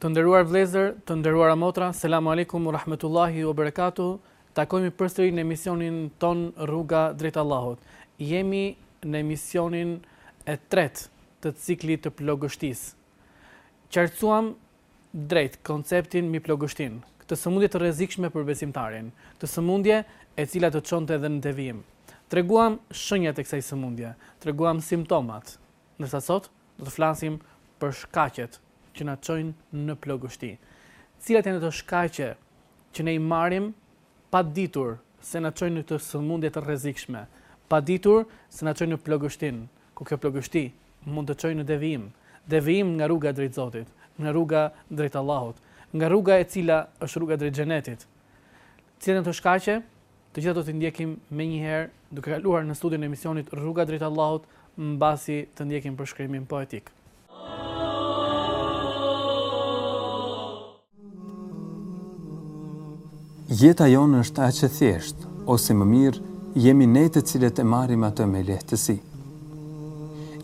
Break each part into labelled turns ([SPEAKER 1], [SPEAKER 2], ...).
[SPEAKER 1] Të nderuar vëllezër, të nderuara motra, selam alejkum u rahmetullahi u berekatuhu. Takohemi përsëri në emisionin tonë Rruga drejt Allahut. Jemi në emisionin e tretë të ciklit të plogështisë. Qartësuam drejt konceptin mbi plogështinë, këtë sëmundje të rrezikshme për besimtarin, këtë sëmundje e cila të çonte edhe në devijim. Treguam shenjat e kësaj sëmundje, treguam simptomat, Ndërsa sot do të flasim për shkaqet që na çojnë në plogështi. Cilat janë ato shkaqe që ne i marrim pa ditur se na çojnë në këtë sëmundje të rrezikshme, pa ditur se na çojnë në plogështin, ku kjo plogështi mund të çojë në devijim, devijim nga rruga drejt Zotit, nga rruga drejt Allahut, nga rruga e cila është rruga drejt xhenetit. Cilat janë ato shkaqe Të gjitha do t'i ndjekim menjëherë duke kaluar në studion e emisionit Rruga drejt Allahut mbasi të ndjekim përshkrimin poetik.
[SPEAKER 2] Jeta jonë është aq e thjeshtë, ose më mirë, jemi ne të cilët e marrim atë me lehtësi.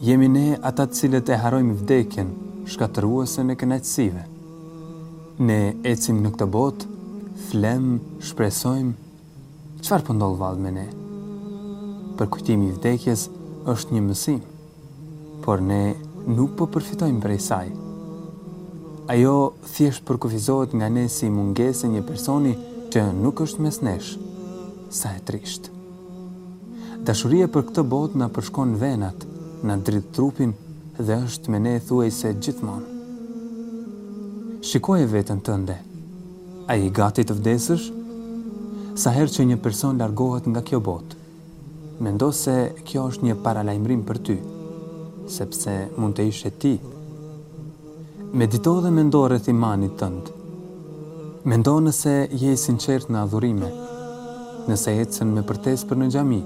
[SPEAKER 2] Jemi ne ata të cilët e harrojmë vdekjen, shkatërruesen e kënaqësive. Ne ecim në këtë botë, flem, shpresojmë, çfarë po ndodh vallë me ne? Përkujtimi i vdekjes është një mësim, por ne nuk po përfitojmë prej saj. Ajo thjesht përkufizohet nga ne si mungesë e një personi që nuk është mes nesh. Sa e trishtë. Dashuria për këtë botë na përshkon venat, na dridh trupin dhe është me ne thuajse gjithmonë. Shikoje veten tënde, a je gati të vdesësh? Sa herë që një person largohet nga kjo botë, mendo se kjo është një paralajmërim për ty, sepse mund të ishe ti. Medito dhe mendo rreth imanit tënd. Mendo nëse je i sinqertë në adhurime, nëse ecën me përtesë për në xhami.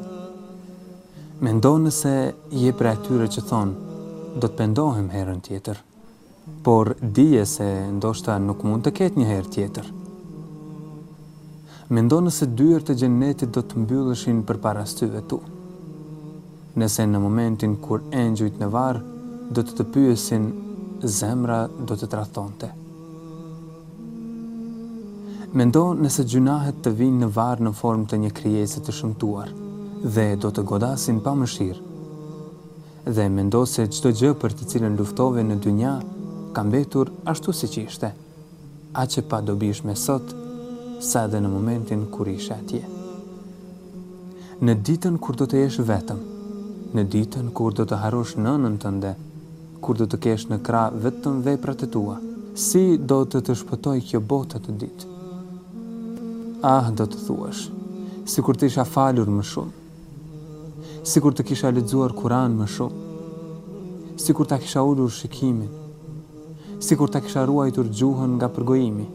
[SPEAKER 2] Mendo nëse je prej atyre që thonë, do të pendohem herën tjetër. Por dije se ndoshta nuk mund të ketë një herë tjetër. Mendo nëse dyert e xhennetit do të mbylleshin përpara syve tu. Nëse në momentin kur engjujt në varr do të të pyesin zemra do të tradhtonte. Mendo nëse gjynahet të vijnë në varr në formë të një krijese të shëmtuar dhe do të godasin pa mëshirë. Dhe mendo se çdo gjë për të cilën luftove në dynja ka mbetur ashtu siç ishte. aq e padobishme sot sa edhe në momentin kur ishe atje. Në ditën kur do të jesh vetëm, në ditën kur do të harrosh nënën tënde, kur do të kesh në krah vetëm veprat e tua, si do të të shpëtojë kjo botë atë ditë? Ah, do të thuash, sikur të isha falur më shumë. Sikur të kisha lexuar Kur'an më shumë. Sikur ta kisha ulur shikimin. Sikur ta kisha ruajtur gjuhën nga përgojimi.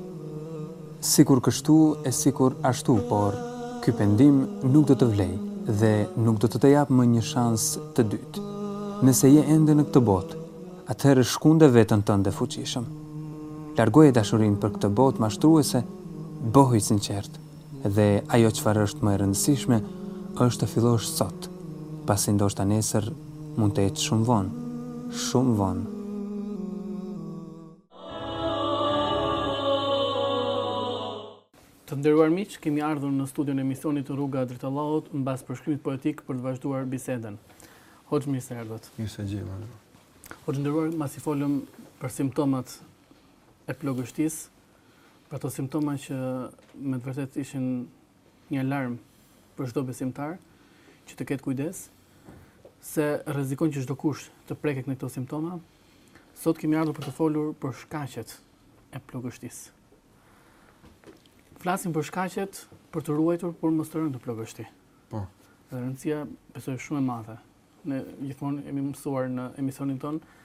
[SPEAKER 2] Sikur kështu e sikur ashtu, por ky pendim nuk do të vlejë dhe nuk do të të jap më një shans të dytë. Nëse je ende në këtë botë, atëherë shkunde veten tënde fuqishëm. Largoje dashurinë për këtë botë mashtruese, bëhu i sinqertë. Dhe ajo çfarë është më e rëndësishme është të fillosh sot, pasi ndoshta nesër mund të jetë shumë vonë, shumë vonë.
[SPEAKER 1] Të nderuar miq, kemi ardhur në studion e emisionit Rruga drejt Allahut mbas përshkrimit poetik për të vazhduar bisedën. Hoxhë mirë se erdhët.
[SPEAKER 3] Mirë se
[SPEAKER 1] ju gjeta. Hoxhë i nderuar, masi folëm për simptomat e plogështisë, Ato simptoma që me të vërtetë ishin një alarm për çdo besimtar që të ketë kujdes se rrezikon që çdokush të preket me këto simptoma. Sot kemi ardhur për të folur për shkaqet e plogështisë. Flasim për shkaqet për t'u ruajtur për mos të rënë në plogështi.
[SPEAKER 3] Po.
[SPEAKER 1] Dhe rëndësia besoj shumë e madhe. Ne gjithmonë kemi mësuar në emisionin tonë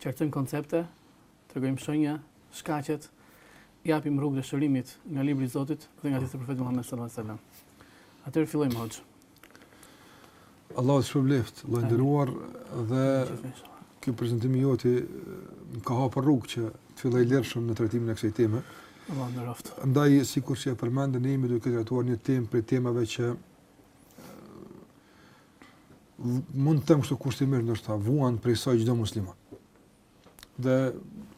[SPEAKER 1] qartësojmë koncepte Tregojmë shenja, shkaqet, japim rrugët e shërimit nga libri i Zotit dhe nga hadithet e profetit Muhammed sallallahu alaihi wasallam. Atëherë fillojmë hoxh.
[SPEAKER 3] Allahu të shpërbleftë, vëlla i nderuar dhe ky prezantim i joti më ka hapur rrugë që të filloj lirshëm në trajtimin e kësaj teme.
[SPEAKER 1] Allahu të nderoftë.
[SPEAKER 3] Andaj sikur që e përmende ne jemi duke trajtuar një temë prej temave që mund të them kështu kushtimisht ndoshta vuan prej saj çdo musliman. dhe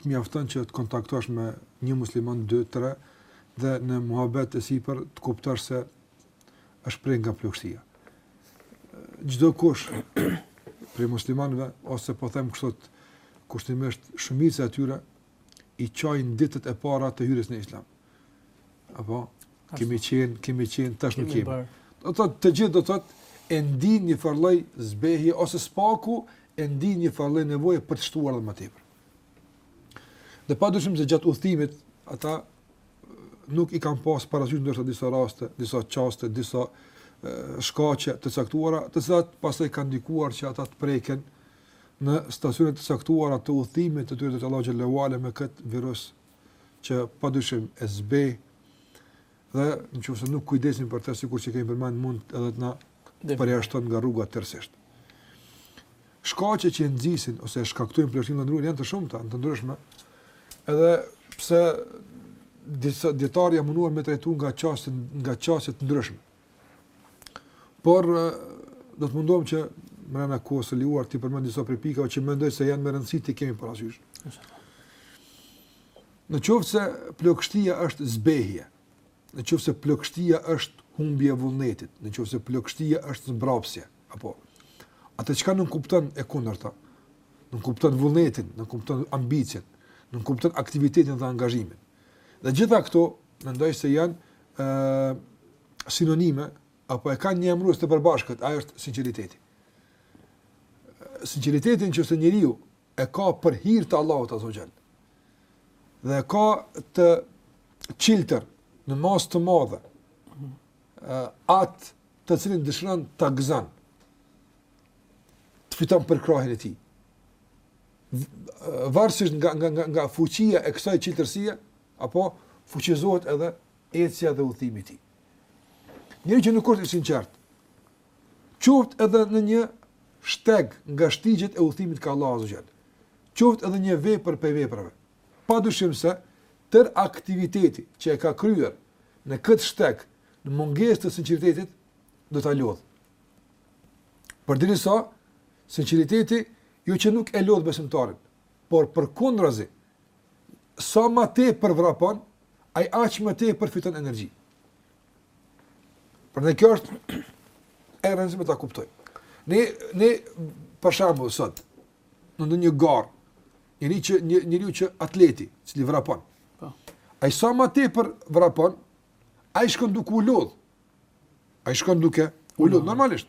[SPEAKER 3] të mjafton që të kontaktosh me një musliman, dy, tre, dhe në muhabet e sipër të kuptosh se është prekë nga plogështia. Çdokush prej muslimanëve, ose po them kështu kushtimisht shumica e tyre, i qajnë ditët e para të hyrjes në islam. Apo, Kemi qenë, kemi qenë, tash nuk kemi. Do të thotë të gjithë do të thotë e ndijnë një farë lloj zbehje ose së paku e ndijnë një farë lloj nevoje për të shtuar edhe më tepër. Dhe pa dyshim se gjatë udhëtimit ata nuk i kanë pas parasysh ndërsa disa raste, disa çaste, disa shkaqe të caktuara, të cilat pastaj kanë ndikuar që ata të preken në stacione të caktuara të udhëtimit të tyre te Allahu xhel-le ue ala me këtë virus që pa dyshim e zbeh, dhe në qoftë se nuk kujdesemi për të, sikur që kemi përmend mund edhe të na përjashton nga rruga tërsisht. Shkaqe që e nxisin, ose shkaktojnë plogështi te njeriu, janë të shumta, janë të ndryshme, edhe pse dijetarët janë munduar me trajtu nga qasje, nga qasje të ndryshme. Por do të mundohem që mbrenda kohës së lejuar t'i përmend disa prej pikave që mendoj se janë me rëndësi t'i kemi parasysh. Në qoftë se plogështia është zbehje, në qoftë se plogështia është humbje e vullnetit, në qoftë se plogështia është zbrapsje, apo atë çka nënkupton e kundërta, nënkupton vullnetin, nënkupton ambicien, nënkupton aktivitetin dhe angazhimin. Dhe gjitha këto mendoj se janë ë sinonime apo e kanë një emërues të përbashkët, e ajo është sinqeriteti. Sinqeritetin në qoftë se njeriu e ka për hir të Allahut azze ue xhel. Dhe e ka të çiltër në masë të madhe. Atë të cilin dëshiron ta gëzon. Ta fiton përkrahjen e tij. Varësisht nga nga nga nga fuqia e kësaj çiltërsie, Po fuqizohet edhe ecja dhe udhëtimi i tij. Njeri që nuk është i sinqertë, qoftë edhe në një shteg nga shtigjet e udhëtimit ka Allahu azze ue xhel. Qoftë edhe një vepër prej veprave. Pa dyshim se tërë aktiviteti që e ka kryer në këtë shteg në mungesë të sinqeritetit do ta lodh. Përderisa sinqeriteti jo që nuk e lodh besimtarin, por përkundrazi Sa ma tepër vrapon, ai aq më tepër fiton energji. Prandaj kjo është e rëndësishme ta kuptojmë. Ne ne për shembull sot në ndonjë garë, njeriu që njeriu që atleti, i cili vrapon. Po. Ai sa më tepër vrapon, ai shkon duke u lodh. Ai shkon duke u lodh normalisht.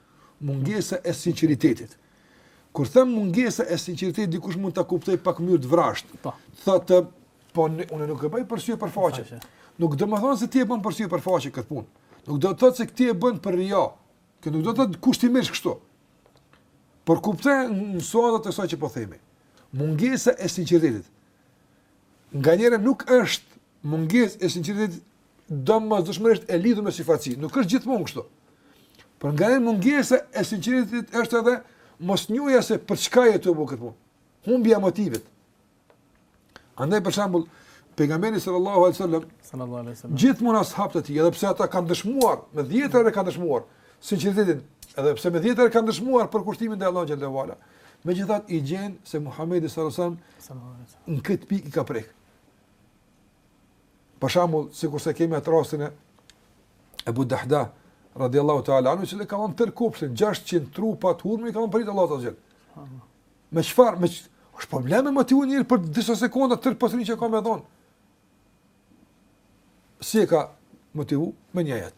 [SPEAKER 3] Mungesa e sinqeritetit. Kur them mungesa e sinqeritetit, dikush mund ta kuptojë pak në mënyrë të vrazhdë. Po. Thotë, po unë nuk e bëj për sy e për faqe. Nuk do të thotë se ti e bën për sy e për faqe këtë punë. Nuk do të thotë se ti e bën për rija. Kjo nuk do të thotë kushtimisht kështu. Por kuptoj në sonë të kësaj që po themi. Mungesa e sinqeritetit. Nganjëherë nuk është mungesë e sinqeritetit domosdoshmërisht e lidhur me syfaqësi. Nuk është gjithmonë kështu. Por nganjëherë mungesa e sinqeritetit është edhe mosnjohja se për çka je tu bë këtë punë. Humbja e motivit. Andaj për shembull, pejgamberi sallallahu alajhi wasallam sallallahu alajhi wasallam gjithmonë ashabët e tij, edhe pse ata kanë dëshmuar, me dhjetëra herë kanë dëshmuar sinqeritetin, edhe pse me dhjetëra herë kanë dëshmuar përkushtimin te Allahu xhallahu ala. Megjithatë i gjen se Muhamedi sallallahu alajhi wasallam në këtë pikë i ka prek. Për shembull, sikurse kemi atë rastin e Abu Dahdah radiallahu ta'ala anhu, që e ka dhënë tërë kopshtin, 600 trupa të hurmës, i ka dhënë për hir të Allahut xhel. Me çfarë, me çfarë, është problem me motivu njerin për disa sekonda tërë pasurinë që ka me dhënë. Si e ka motivu? Me një ajet.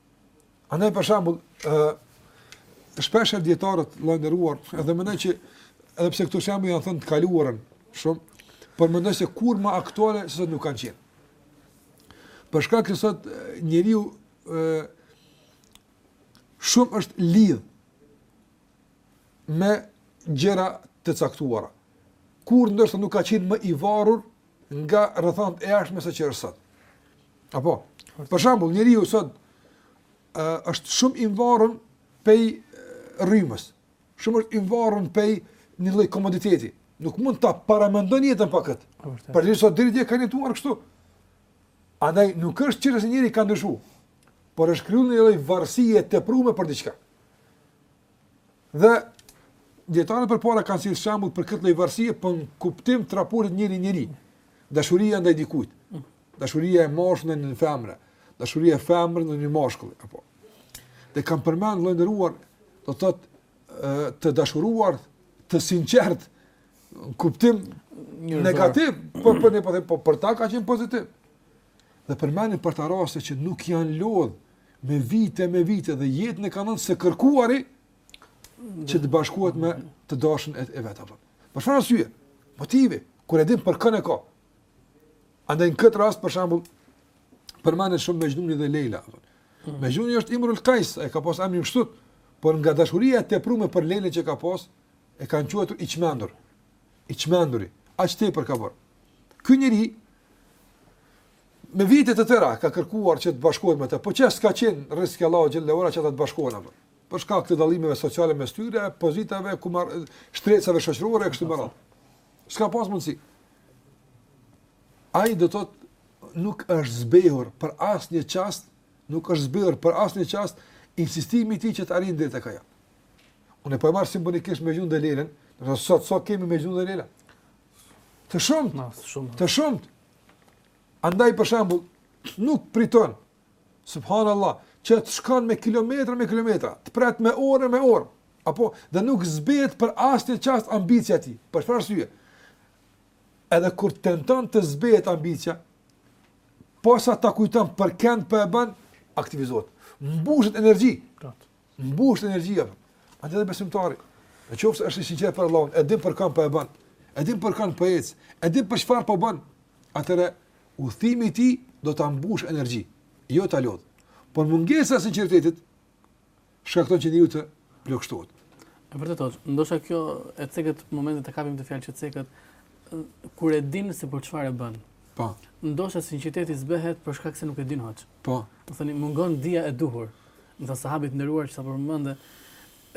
[SPEAKER 3] Andaj për shembull, shpeshherë dijetarët e nderuar, edhe mendoj që edhe pse këto shembuj janë thënë në të kaluarën shumë, por mendoj se kurrë më aktuale se sot nuk kanë qenë. Për shkak se sot njeriu ë shumë është lidh me gjëra të caktuara. Kurrë ndoshta nuk ka qenë më i varur nga rrethanat e jashtme se ç'është sot. Apo, për shembull, njeriu sot uh, është shumë i varun pej rrymës, shumë është i varun pej një lloj komoditeti, nuk mund ta paramendon jetën pa këtë, por që sot deri dje kanë jetuar kështu, andaj nuk është që njeri ka ndryshu, por është kryu një lloj varsie e teprume për diçka. Dhe dijetarët përpara kanë si shembull për këtë lloj varsie por në kuptim të raportit njeri njeri, dashuria ndaj dikujt, Dashuria e mashkullit ndaj një femre, dashuria e femrës ndaj një mashkulli, apo. Dhe kanë përmend vëlla i nderuar, do të thotë të dashuruar, të sinqert, në kuptim negativ, po, po ne po them po për ta ka qenë pozitiv. Dhe përmendin për ta raste që nuk janë lodhë me vite, me vite, dhe jetën e kanë dhënë së kërkuari që të bashkohet me të dashën e, e vet. Për çfarë arsye, motivi, kur e din për kënd e ka, Andaj në këtë rast për shembull përmendet shumë Mexhnuni dhe Leila. Hmm. Mexhnuni është Imrul Kajs, e ka pas emrin kështu, por nga dashuria e tepruar për Leilën që ka pas, e kanë quajtur i çmendur. I çmenduri, aq tepër ka bërë. Ky njeri me vite të tëra ka kërkuar që të bashkohet me të, po që s'ka qen rrëzk Allahu xhel e ka bo që ata të bashkohen apo. Për shkak të dallimeve sociale mes tyre, pozitave kamar shtresave shoqërore kështu me radh. S'ka pas mundsi. Ai do të thotë nuk është zbehur për asnjë çast, nuk është zbehur për asnjë çast insistimi i tij që të arrijë drejt tek ajo. Unë po e marr simbolikisht Mexhnun dhe Lejlen, do të thotë sot sot kemi Mexhnun dhe Lejla. Të
[SPEAKER 1] shumtë,
[SPEAKER 3] të shumtë. Andaj për shembull nuk priton Subhanallah, që të shkon me kilometra me kilometra, të pret me orë me orë, apo dhe nuk zbehet për asnjë çast ambicia e tij. Për çfarë arsye? Edhe kur tenton të zbehet ambicia, posa ta kujton për kënd po e bën, aktivizohet. Mbushet energji. Mbushet energji apo. Ashtu edhe besimtari. Në qoftë se është i sinqertë për Allahun, e din për kë po e bën. E din për kë po ec. E din për çfarë po bën. Atëherë adhurimi i tij do ta mbush energji, jo ta lodh. Por mungesa e sinqeritetit shkakton që njeriu të plogështohet.
[SPEAKER 1] E vërtetë, ndoshta kjo që cekët momentin e kapim te fjala që cekët kur e din se për çfarë e bën.
[SPEAKER 3] Po.
[SPEAKER 1] Ndoshta sinqeriteti zbehet për shkak se nuk e din hoxhë.
[SPEAKER 3] Po.
[SPEAKER 1] Do të thoni mungon dija e duhur. Do të thotë sahabi i nderuar që sa përmendë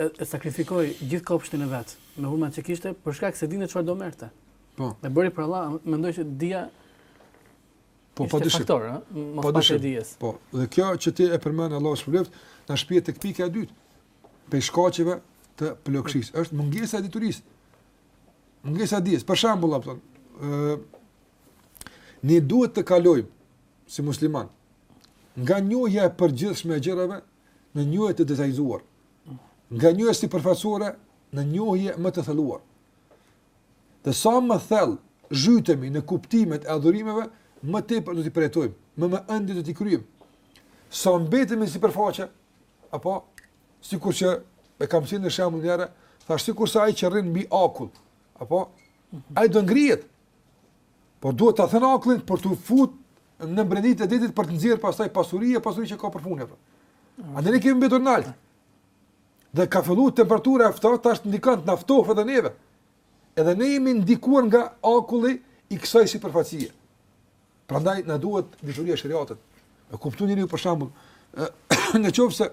[SPEAKER 1] e sakrifikoi gjithë kopshtin e vet me hurmat që kishte për shkak se dinte çfarë do merrte.
[SPEAKER 3] Po.
[SPEAKER 1] E bëri për Allah, mendoj që dija
[SPEAKER 3] Po pa dyshim.
[SPEAKER 1] Faktor, ha?
[SPEAKER 3] Po
[SPEAKER 1] pa
[SPEAKER 3] dyshim. Po. Dhe kjo që ti e përmend Allahu subhanahu wa taala, na shpie tek pika e dytë. Prej shkaqeve të plogështisë, është mungesa e diturisë. Mungesa e dijes. Për shembull, apo ë Ne duhet të kalojmë si musliman nga njohja e përgjithshme e gjërave në njohje të detajzuar, nga njohja sipërfaqësore në njohje më të thelluar. Dhe sa më thell zhytemi në kuptimet e adhurimeve, më tepër do t'i përjetojmë, më me ëndje do t'i kryejmë. Sa mbetemi në sipërfaqe, apo sikur që e kam thënë një shembull njëherë, thash sikurse ai që rrin mbi akull, apo ai do ngrihet, Por duhet ta thyejë akullin për t'u fut në brendi të detit për të nxjerr pastaj pasuria pasuri që ka përfund apo. Edhe ne kemi mbetur nalt. Dhe ka filluar temperatura e ftohtë, tash ndikon të na ftohë edhe neve. Edhe ne jemi ndikuar nga akulli i kësaj sipërfaqësie. Prandaj na duhet dituria sheriatike. E kupton njeriu për shembull, në qoftë se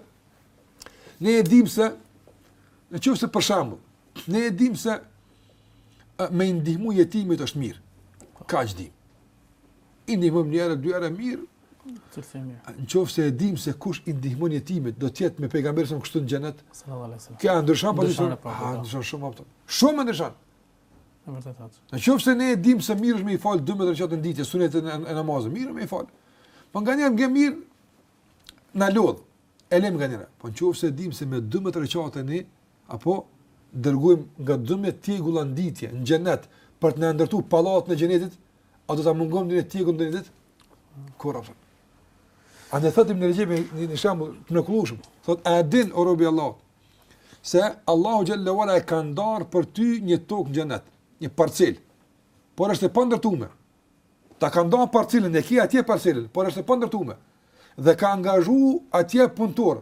[SPEAKER 3] ne e dimë se në qoftë se për shembull, ne e dimë se me ndihmu jetimit është mirë. Kaq dimë. I ndihmojmë një herë, dy herë mirë.
[SPEAKER 1] Të të mirë.
[SPEAKER 3] Në qoftë se e dimë se kush i ndihmon jetimit, do të jetë me pejgamberin kështu në xhenet.
[SPEAKER 1] Sallallahu alaihi wasallam.
[SPEAKER 3] Kjo ndryshon po.
[SPEAKER 1] Ndryshon
[SPEAKER 3] shumë ato. Shumë ndryshon.
[SPEAKER 1] Në vërtet atë.
[SPEAKER 3] Në qoftë se ne e dimë se mirë është me i fal 12 rekatë në ditë sunet e namazit, mirë me i fal. Po nganjëherë na lodh. E lëmë nganjëherë. Po në qoftë se e dimë se me 12 rekatë ne apo dërgojmë nga 12 tjegulla në ditë në xhenet për të na ndërtuar pallatin e xhenetit, a do ta mungojmë një tjegull në ditë? Kurrë. A ne tho tregon një shembull të mrekullueshëm. Thotë a e din o rob i Allahut, se Allahu xhelle ve ala e ka ndarë për ty një tokë në xhenet, një parcelë. Por është e pandërtume. Ta ka nda parcelën e ke atje parcelën, por është e pandërtume. Dhe ka angazhu atje punëtorë.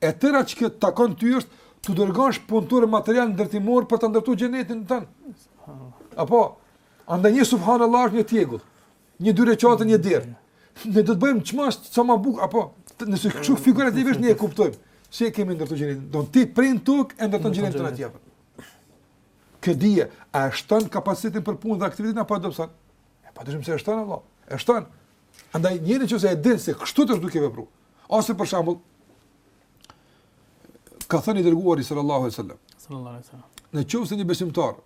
[SPEAKER 3] E tëra që të takon ty është të dërgosh punëtorëve material ndërtimor për ta ndërtu xhenetin tënd. Apo, pra një subhanallah është një tjegull. Një dyre qate një derë. Ne do të bëjmë çmos sa më bukur apo nëse kshu figurativisht ne e kuptojmë. Si e kemi ndërtu xhenetin? Do ti prej tokës e ndërton xhenetin tënd atje. Kjo dija, a shton kapacitetin për punë dhe aktivitetin apo do pse? E pa dyshim se shton apo. E shton. Andaj njeriu që nëse e din se kështu është duke vepru. Ose për shembull, ka thënë i dërguari sallallahu alaihi wasallam.
[SPEAKER 1] Sallallahu alaihi wasallam.
[SPEAKER 3] Në qoftë se një besimtar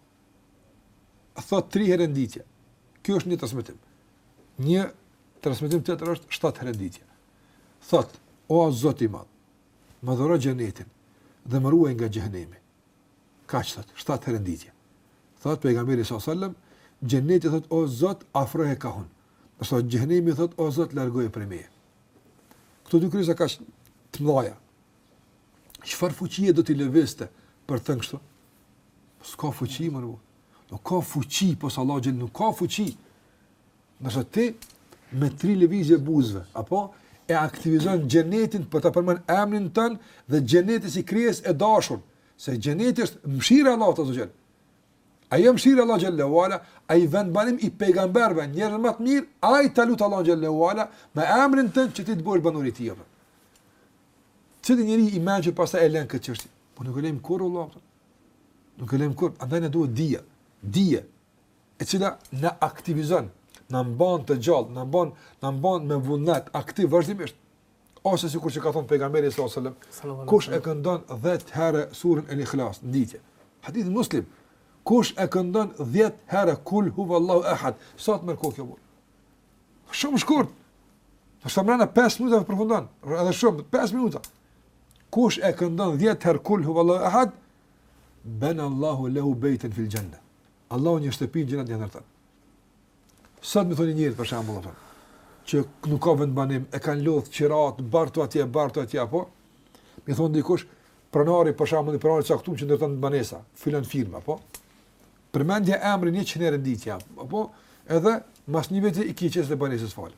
[SPEAKER 3] thotë 3 herë në ditë. Ky është një transmetim. Një transmetim tjetër është 7 herë në ditë. Thotë, o Zot i Madh, më dhuro xhenetin dhe më ruaj nga xhehenemi. Kaq thotë, 7 herë në ditë. Thotë pejgamberi sallallahu alajhi wasallam, xheneti thotë o Zot afroje kah unë. Do thotë xhehenemi thotë o Zot largoje prej meje. Këto dy krijesa kaq të mëdha. Çfarë fuqie do t'i lëvizte për të thënë kështu? S'ka fuqi më rrugë. Nuk ka fuqi, pos Allahut nuk ka fuqi. Nëse ti me tri lëvizje të buzëve, apo e aktivizon xhenetin për të përmend emnin tënd dhe xheneti si krijesë e dashur, se xheneti është mshirë e Allahut aze ve xhel. Ajo mshirë e Allahut xhelle ve ala, ai vendbanim i pejgamberve njerëzve ma të mirë, ai ta lut Allahun xhelle ve ala me emnin tënd që ty të bëjë banor të tij apo. Cili njeri i mençur pastaj e lën këtë çështje? Po nuk e lejmë kurrë vallahi. Nuk e lejmë kurrë, andaj na duhet dija. Dija e cila na aktivizon, na mban të gjallë, na mban, na mban me vullnet aktiv vazhdimisht. Ose sikur që ka thënë pejgamberi sallallahu alajhi wasallam, kush e këndon 10 herë surën El-Ikhlas në ditë. Hadith Muslim. Kush e këndon 10 herë kul huwallahu ahad, sa të merr kohë kjo. Shumë shkurt. Domethënë 5 minuta të përfundon, edhe shumë, 5 minuta. Kush e këndon 10 herë kul huvallahu ahad, ben Allahu lehu bejten fil gjenne. Allahu një shtëpi në xhennet ia ndërton. Sot me i thënë njërit për shembull, thon, që nuk ka vend banim, e kanë lodh qirat, bartu atje, bartu atje, apo? Me i thënë dikush, pronari për shembull, pronari i caktum që ndërton banesa, filan firma, apo? Përmendja emrin njëqind herë n'ditë, apo edhe mas një viti i ki çelësat e banesës fal.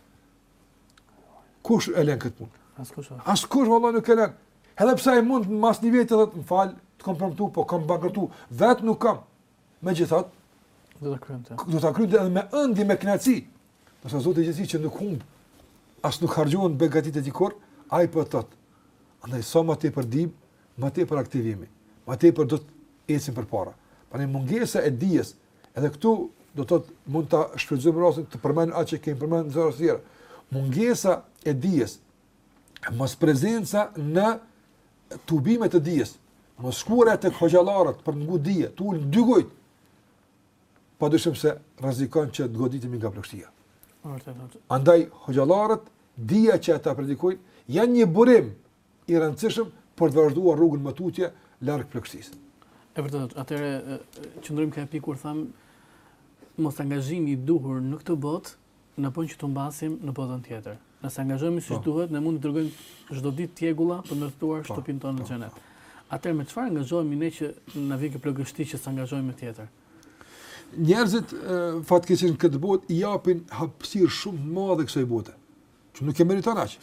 [SPEAKER 3] Kush e lën këtë punë?
[SPEAKER 1] Askush.
[SPEAKER 3] Askush valla nuk e lën. Edhe pse ai mund mas një viti të thotë m'fal, të kom premtu, po kam bankrotu, vet nuk kam. Megjithatë,
[SPEAKER 1] do ta kryente.
[SPEAKER 3] Do ta kryente edhe me ëndje me kënaqësi. Ndërsa Zoti i gjithësisë që nuk humb, as nuk harxhon begatitë e tij kurrë, ai po thot. Andaj sa më tepër dim, më tepër aktivohemi, më tepër do të ecim përpara. Prandaj mungesa e dijes, edhe këtu do të thotë mund ta shfrytëzojmë rastin të përmend atë që kemi përmendur në tema të tjera. Mungesa e dijes, mos prezenca në tubime të dijes, mosshkuarja tek hoxhallarët për të ngu dije, t'u ul n'dy gjunjë. Padyshim se rrezikon që të goditemi nga
[SPEAKER 1] plogështia.
[SPEAKER 3] Andaj hoxhallarët dija që ata predikojnë janë një burim i rëndësishëm për të vazhduar rrugën më tutje larg plogështisë.
[SPEAKER 1] E vërtetë, atëherë qëndrojmë te kjo pikë kur them mos angazhimi i duhur në këtë botë na bën që të humbasim në botën tjetër. Nëse angazhohemi si
[SPEAKER 3] po.
[SPEAKER 1] duhet, ne mund të dërgojmë çdo ditë tjegulla për ndërtuar
[SPEAKER 3] po.
[SPEAKER 1] shtëpinë tonë në
[SPEAKER 3] po.
[SPEAKER 1] xhenet. Atëherë me çfarë angazhohemi ne që na vjen kjo plogështi që s'angazhohemi me tjetër?
[SPEAKER 3] Njerëzit fatkeqësisht këtë botë i japin hapësirë shumë të madhe kësaj bote. Që nuk e meriton aq.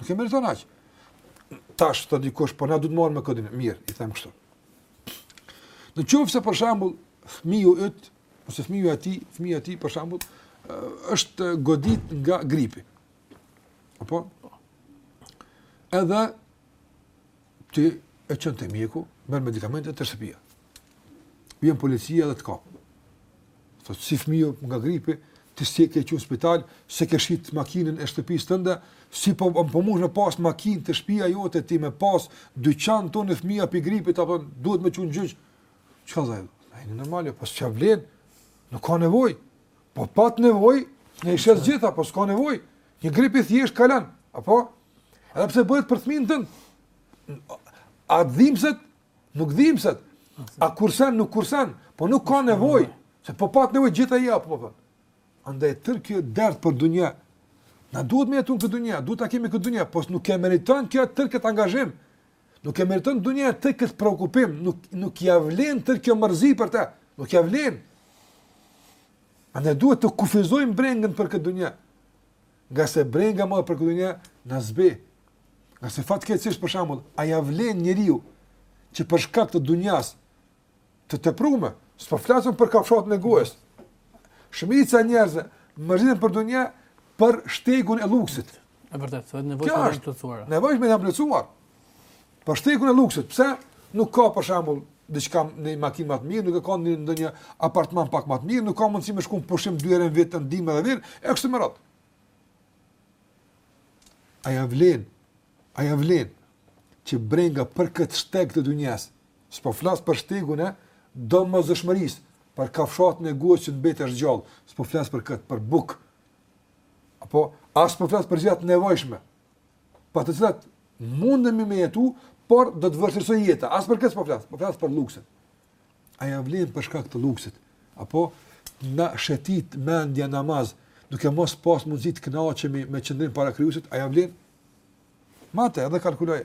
[SPEAKER 3] Nuk e meriton aq. Tash thotë dikush, po na duhet me u marrë me këtë dunja. Mirë, i them kështu. Në qoftë se për shembull, fëmiju yt, ose fëmiju i atij, fëmiju i atij për shembull, është godit nga gripi. Apo? Edhe Ti e çon te mjeku, merr medikamente te shtëpia. Vjen policia dhe të kap. Thotë si fëmiu nga gripi, ti s'e ke çu në spital, s'e ke shit makinën e shtëpisë tënde, si po mun me pas makinë te shtëpia jote ti me pas dyqan tën e fëmia pi gripit apo duhet me çu n'gjyq. Çka thu? A je normal, po s'ia vlen? Nuk ka nevojë. Po pat nevojë, ne i shes gjitha apo s'ka nevojë. Një grip i thjeshtë kalon, apo? Edhe pse bëhet për fëmin tën. A dhimbset? Nuk dhimbset. A kursen? Nuk kursen. Po nuk ka nevojë, se po pat nevojë gjitha i jap po. Andaj tër ky dert për dunja. Na duhet me jetu në këtë dunja, duhet ta kemi këtë dunja, po nuk e meriton kjo tër këtë angazhim. Nuk e meriton dunja tër këtë preokupim, nuk nuk ia vlen tër kjo mërzi për të. Nuk ia vlen. Andaj duhet të kufizojmë brengën për këtë dunja. Ngase brenga më për këtë dunja na zbeh. Ngase fatkeqësisht për shembull, a ja vlen njeriu që për shkak të dunjas të teprume, s'po flasim për kafshatën e gojës. Shumica e njerëzve mërziten për dunja për shtegun e luksit.
[SPEAKER 1] E vërtet, vetë nevojshme të jenë plotësuara.
[SPEAKER 3] Nevojshme janë plotësuar. Për shtegun e luksit, pse nuk ka për shembull diçka një makinë më të mirë, nuk e ka në ndonjë apartament pak më të mirë, nuk ka mundësi me shku në pushim dy herë në vit në dimër edhe verë, e kështu me radhë. A ja vlen? A ja vlen? Që brenga për këtë shteg të dunjas, s'po flas për shtegun e domosdoshmërisë, për kafshatën e gojës që të mbetesh gjallë, s'po flas për këtë, për bukë, Apo, as s'po flas për gjërat e nevojshme, pa të cilat mundemi me jetu, por do të vështirësohet jeta, as për këtë s'po flas, po flas për luksin. A ja vlen për shkak të luksit, apo, na shëtit mendja në namaz, duke mos pas mundësi të kënaqemi me qëndrim para krijuesit, a ja vlen? Mate, edhe kalkuloj.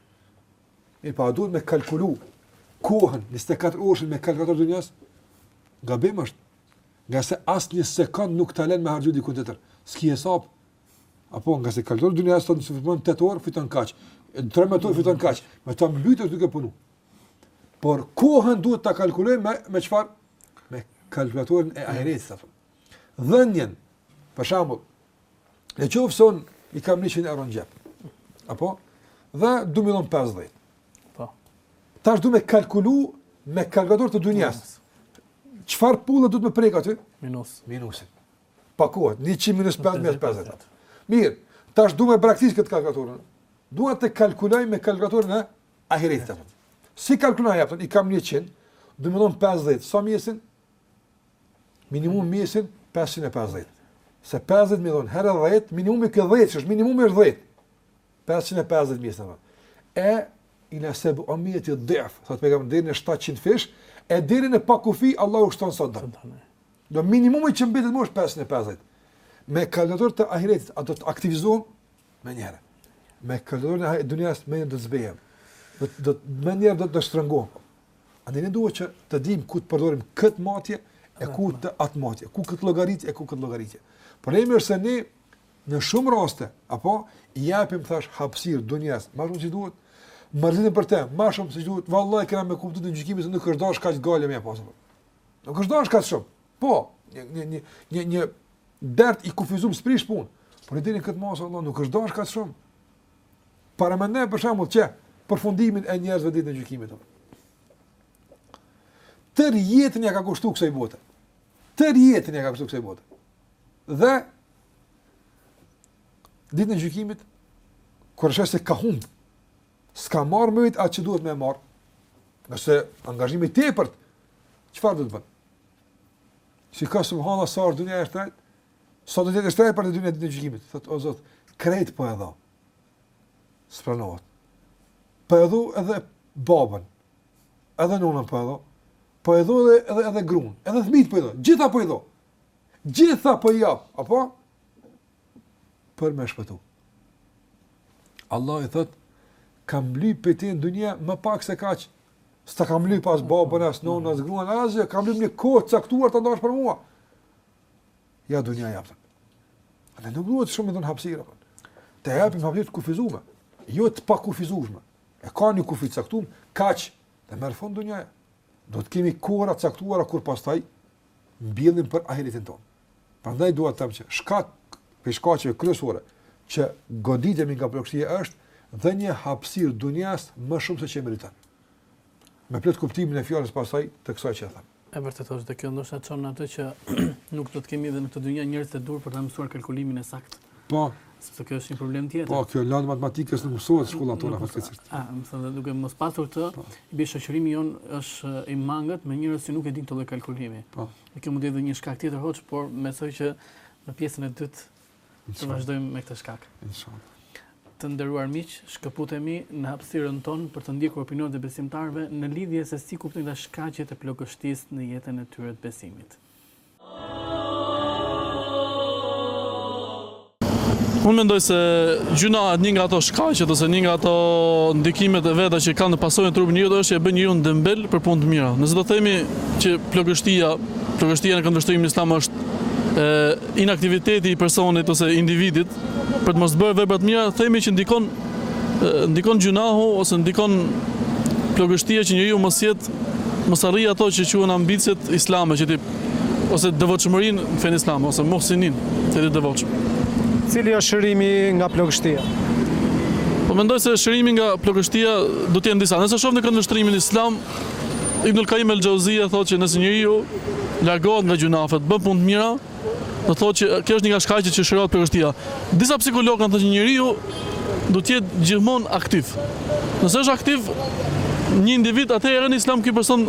[SPEAKER 3] Mirëpo, po, a duhet me kalkulu kohën, 24 orëshin me kalkulator të njës? Gabim është. Ngase as një sekond nuk ta len me harxhu dikun tjetër. S'ki hesap. Apo, ngase kalkulatori i dunjas thotë nëse fiton 8 orë, fiton kaq. 13 orë, fiton kaq. Me të mbytë duke punu. Por, kohën duhet ta kalkuloj me, me çfarë? Me kalkulatorin e ahiretit, të themi. Dhënien, për shembull, Në qoftë se unë i kam 100 euro në xhep. Apo dhe du me dhon 50. Po. Tash du me kalkulu me kalkulator të dunjas. Çfarë pulle du me prek aty?
[SPEAKER 1] Minus.
[SPEAKER 3] Minusin. Pakohet 100 minus 50 50. Mirë. Tash du me braktis këtë kalkulator. Dua të kalkuloj me kalkulatorin e ahiretit. Si kalkuloj apo i kam 100, du me dhon 50. Sa më jesin? Minimum m'jesin 550. Se 50 me i dhon herë 10, minimumi ke 10, është minimumi është 10. 550 m'jesin apo. E ila sebi mieti dif, thot Pejgamberi deri në 700 fish, e deri në pakufi Allahu shton thot. Do minimumi që mbetet më është 550. Me kalkulator të ahiretit, a do të aktivizohem menjëherë? Me kalkulator të dunjas menjëherë do të zbehem. Do do menjëherë do të shtrëngohem. Andaj ne duhet që të dimë ku të përdorim këtë matje e ku të atë matje, ku këtë llogaritje e ku këtë llogaritje. Problemi është se ne në shumë raste apo i japim thash hapësir dunjas, më shumë si duhet, mërzitemi për të, më shumë si duhet, vallahi kena me kuptu ditën e gjykimit se nuk është dashtë kaq gajle me pas. Nuk është dashtë kaq shumë. Po, një një një një një dert i kufizuar s'prish punë. Por deri në këtë masë vallahi nuk është dashtë kaq shumë. Paramendojmë për shembull që përfundimin e njerëzve ditën e gjykimit. Tërë jetën ia ka kushtu kësaj bote. Tërë jetën ia ka kushtu kësaj bote. Dhe ditën e gjykimit kur sheh se ka humb, s'ka marrë më atë që duhet me marrë se angazhimi i tepërt, çfarë do të bën? Si ka subhanallahu sa dunjaja është, Sa do të jetë e shtrenjtë për të ditën e gjykimit. Thotë o Zot, krejt po e dha. S'pranohet. Po e dha edhe babën. Edhe nonën po e dha. Po e dha edhe edhe, edhe gruan, edhe fëmijët po e dha. Gjitha po i dha. Gjitha po i jap, apo? Për me shpëtu. Allah i thotë, kam lyp prej ti në dunja më pak se kaq. S'ta kam lyp as babën, as nonën, as gruan, as jo, kam lyp një kohë të caktuar të ndash për mua. Jo dunjaja pëtën. Atëherë nuk duhet shumë të në hapësira, t'i japim hapësirë të kufizume, jo të pakufizume, e ka një kufi të caktum, kaq dhe merr fund dunjaja. Do të kemi kohëra të caktuara kur pastaj mbjellim për ahiretin tonë. Prandaj duhet të them që shkak, prej shkaqeve kryesore, që goditemi nga plogështia është, dhënia hapësirë dunjasë më shumë se që e meriton. Me plot kuptimin e fjalës pasaj të kësaj që e thamë.
[SPEAKER 1] E vërtetë është dhe kjo ndoshta çon në atë që nuk do të kemi edhe në këtë dynja njerëz të duhur për ta mësuar kalkulimin e saktë.
[SPEAKER 3] Po,
[SPEAKER 4] sepse kjo është një problem tjetër.
[SPEAKER 3] Po, kjo lëndë e matematikës nuk mësohet në shkollat tona fatkeqësisht.
[SPEAKER 4] Ah, domethënë duke mos pasur këtë, po. i bie shoqërimi jonë është i mangët, me njerëz që nuk e dinë këtë lloj kalkulimi.
[SPEAKER 3] Po.
[SPEAKER 4] Dhe kjo mund të jetë një shkak tjetër hoxhë, por mendoj që në pjesën e dytë Të vazhdojmë me këtë shkak.
[SPEAKER 3] Inshallah.
[SPEAKER 4] Të nderuar miq, shkëputemi në hapësirën tonë për të ndjekur opinionet e besimtarëve në lidhje se si i kuptojnë ata shkaqet e plogështisë në jetën e tyre të besimit. Unë mendoj se gjynahet një nga ato shkaqet ose një nga ato ndikimet e veta që kanë në pasojën e trupit njeriut është e bën njeriun dembel për punë të mira. Nëse do themi që plogështia, plogështia në këndvështrim islam është e Inaktiviteti i personit ose individit për të mos bërë vepra të mira, themi që ndikon ndikon gjynahu ose ndikon plogështia që njeriu mos jetë mos arrijë ato që quhen ambiciet islame që të ose devotshmërinë në fenë islame ose muhsinin, të jetë i devotshëm.
[SPEAKER 5] Cili është shërimi nga plogështia?
[SPEAKER 4] Po mendoj se shërimi nga plogështia do të jenë disa. Nëse shohim në këndvështrimin islam, Ibn al-Qayyim al-Jawziyja thotë që nëse njeriu largohet nga gjynafet, bën punë të mira, do thotë që kjo është një nga shkaqet që shërohet plogështia. Disa psikologë kanë thënë që njeriu duhet të jetë gjithmonë aktiv. Nëse është aktiv një individ, atëherë në Islam ky person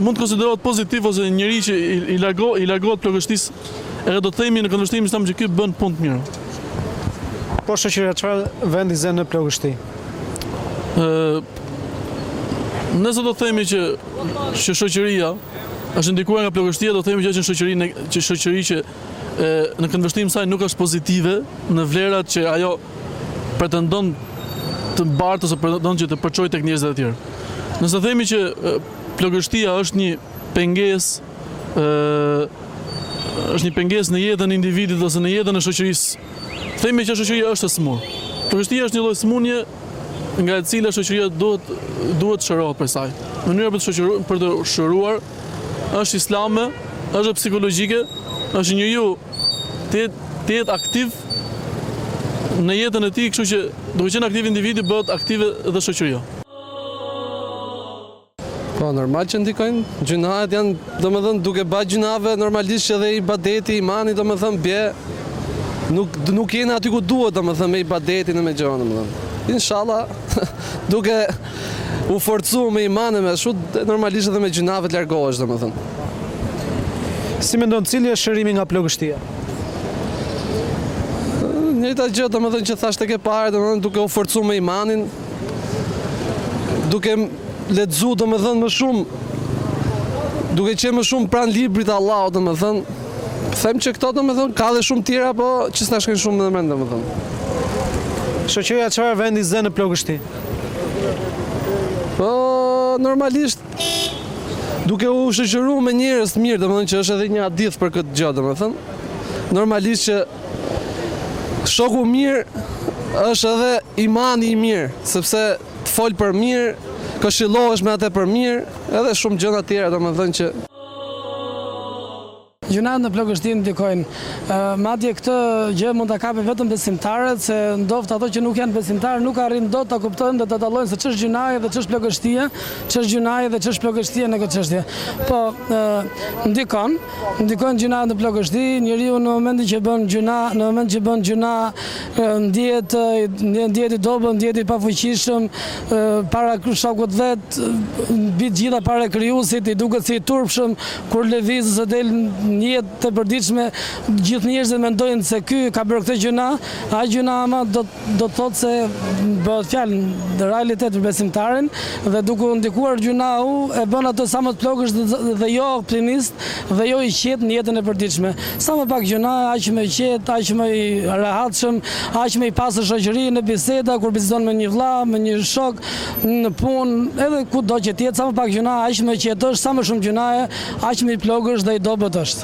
[SPEAKER 4] mund të konsiderohet pozitiv ose një njeri që i largo i largohet plogështisë, edhe do të themi në këndvështrimin islam që ky bën punë të mira.
[SPEAKER 5] Po shoqëria çfarë vendi zë në plogështi?
[SPEAKER 4] Ë Nëse do të themi që që shoqëria është ndikuar nga plogështia, do të themi që është një shoqëri në që shoqëri që e, në këndvështrim saj nuk është pozitive në vlerat që ajo pretendon të mbartë ose pretendon që të përçojë tek njerëzit e tjerë. Nëse themi që e, plogështia është një pengesë ë është një pengesë në jetën e individit ose në jetën e shoqërisë. Themi që shoqëria është e smur. Plogështia është një lloj smunje nga e cila shoqëria duhet duhet të shërohet prej saj. Mënyra për t'u shoqëruar, për t'u shëruar është islame, është psikologjike, është njeriu të jetë, të jetë aktiv në jetën e tij, kështu që duke qenë aktiv individi bëhet aktive dhe shoqëria.
[SPEAKER 6] Po, normal që ndikojnë, gjynahet janë, do me thënë, duke ba gjynahe, normalisht që dhe ibadeti, imani, do me thënë, bje, nuk, nuk je në aty ku duhet, do me thënë, me ibadetin në me gjonë, do me thënë. Inshallah, duke u forcu me imanin më shumë, normalisht dhe prej gjynaheve të largohesh, do me thënë.
[SPEAKER 5] Si mendon, cili është shërimi nga plogështia?
[SPEAKER 6] Njëta gjë, do me thënë, që thashë dhe më parë, do me thënë, duke u forcu me imanin, Duke lexu domethënë më shumë duke qenë më shumë pranë librit të Allahut domethënë them që këto domethënë ka edhe shumë tjera po që s'na shkojnë shumë në mend domethënë.
[SPEAKER 5] Shoqëria çfarë vendi zë në plogështi?
[SPEAKER 6] Po normalisht duke u shoqëru me njerëz të mirë domethënë që është edhe një hadith për këtë gjë domethënë normalisht që Shoku i mirë është edhe imani i mirë, sepse të fol për mirë, këshillohesh me atë për mirë, edhe shumë gjëra tjera domethënë që.
[SPEAKER 7] Gjynahet në plogështi ndikojnë. Madje këtë gjë mund ta kapin vetëm besimtarët, se ndofta ata që nuk janë besimtarë nuk arrijnë dot ta kuptojnë dhe ta dallojnë se ç'është gjynahi dhe ç'është plogështia, ç'është gjynahi dhe ç'është plogështia në këtë çështje. Po, ndikon. Ndikojnë gjynahet në plogështi, njeriu në momentin që bën gjynah, në momentin që bën gjynah, ndjehet ndjehet i dobët, ndjehet i pafuqishëm, para shokut vet, mbi të gjitha para krijuesit, i duket si i turpshëm, kur lëviz ose del në jetën e përditshme, gjithë njerëzit mendojnë se ky ka bërë këtë gjynah, ai gjynah ama do do të thotë se bëhet fjalë në realitet për besimtarin dhe duke u ndikuar gjynahu e bën atë sa më të plogësht dhe jo optimist dhe jo i qetë në jetën e përditshme. Sa më pak gjynahe, aq më i qetë, aq më i rahatshëm, aq më i pasur shoqëri në biseda kur bisedon me një vëlla, me një shok, në punë, edhe kudo që të jetë, sa më pak gjynahe, aq më i qetë është, sa më shumë gjynahe, aq më i plogësht dhe i dobët është.